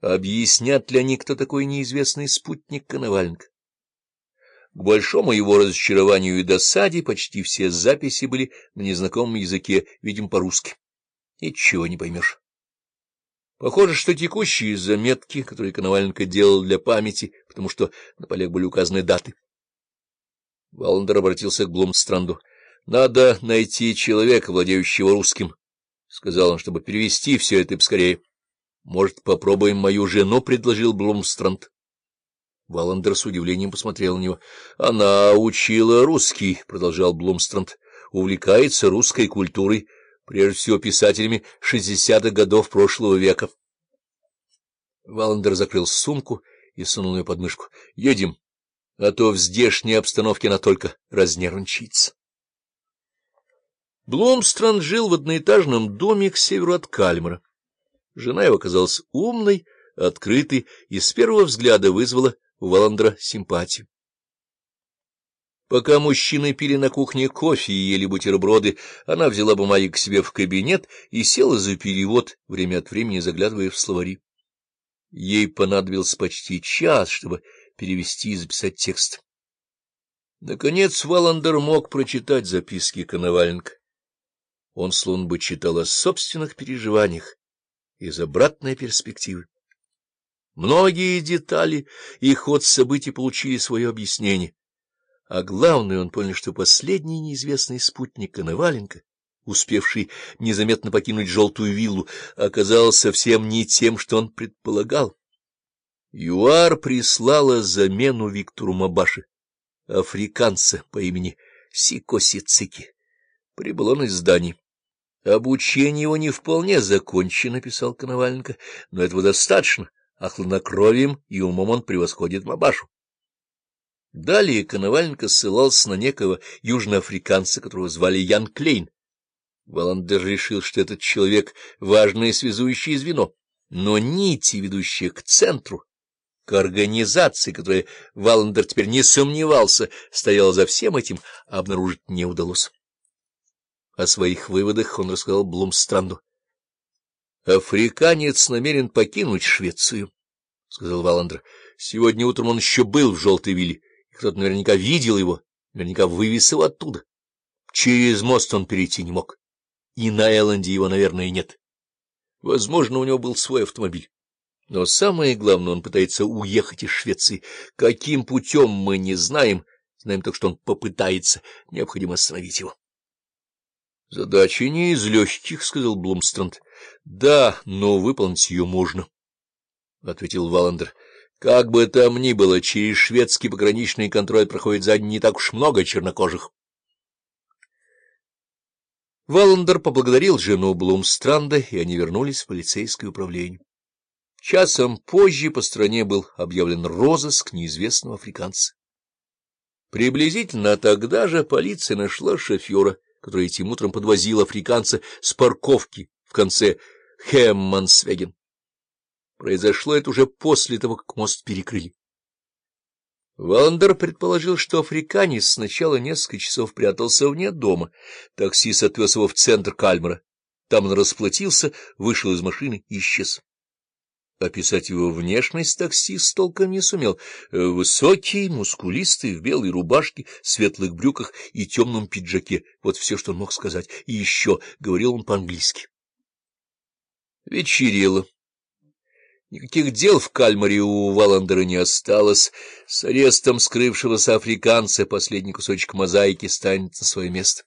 Объяснят ли они, кто такой неизвестный спутник Коноваленко? К большому его разочарованию и досаде почти все записи были на незнакомом языке, видимо, по-русски. Ничего не поймешь. Похоже, что текущие заметки, которые Коноваленко делал для памяти, потому что на полях были указаны даты. Валандер обратился к Блумстранду. — Надо найти человека, владеющего русским, — сказал он, — чтобы перевести все это поскорее. — Может, попробуем мою жену, — предложил Блумстранд. Валандер с удивлением посмотрел на него. — Она учила русский, — продолжал Блумстранд, — увлекается русской культурой, прежде всего писателями шестидесятых годов прошлого века. Валандер закрыл сумку и сунул ее под мышку. — Едем, а то в здешней обстановке она только разнервничается. Блумстранд жил в одноэтажном доме к северу от Кальмара. Жена его оказалась умной, открытой и с первого взгляда вызвала у Валандра симпатию. Пока мужчины пили на кухне кофе и ели бутерброды, она взяла бумаги к себе в кабинет и села за перевод, время от времени заглядывая в словари. Ей понадобился почти час, чтобы перевести и записать текст. Наконец Валандер мог прочитать записки Коноваленко. Он словно бы читал о собственных переживаниях из обратной перспективы. Многие детали и ход событий получили свое объяснение. А главное, он понял, что последний неизвестный спутник Коноваленко, успевший незаметно покинуть желтую виллу, оказался совсем не тем, что он предполагал. ЮАР прислала замену Виктору Мабаши, африканца по имени Сикоси Цики. Прибыл он из зданий. Обучение его не вполне закончено, — писал Коноваленко, — но этого достаточно, а хладнокровием и умом он превосходит Мабашу. Далее Коноваленко ссылался на некого южноафриканца, которого звали Ян Клейн. Валандер решил, что этот человек — важное связующее звено, но нити, ведущие к центру, к организации, которая Валандер теперь не сомневался, стояла за всем этим, обнаружить не удалось. О своих выводах он рассказал Блумстранду. — Африканец намерен покинуть Швецию, — сказал Валандер. — Сегодня утром он еще был в Желтой Вилле. Кто-то наверняка видел его, наверняка вывез его оттуда. Через мост он перейти не мог. И на Элленде его, наверное, нет. Возможно, у него был свой автомобиль. Но самое главное, он пытается уехать из Швеции. Каким путем, мы не знаем. Знаем только, что он попытается. Необходимо остановить его. — Задача не из легких, — сказал Блумстранд. — Да, но выполнить ее можно, — ответил Валандер. Как бы там ни было, через шведский пограничный контроль проходит за не так уж много чернокожих. Валандер поблагодарил жену Блумстранда, и они вернулись в полицейское управление. Часом позже по стране был объявлен розыск неизвестного африканца. Приблизительно тогда же полиция нашла шофера, который этим утром подвозил африканца с парковки в конце Хеммансвеген. Произошло это уже после того, как мост перекрыли. Валандер предположил, что африканец сначала несколько часов прятался вне дома. Таксист отвез его в центр Кальмара. Там он расплатился, вышел из машины и исчез. Описать его внешность таксист толком не сумел. Высокий, мускулистый, в белой рубашке, светлых брюках и темном пиджаке. Вот все, что он мог сказать. И еще говорил он по-английски. Вечерело. Никаких дел в Кальмаре у Валандера не осталось. С арестом скрывшегося африканца последний кусочек мозаики станет на свое место.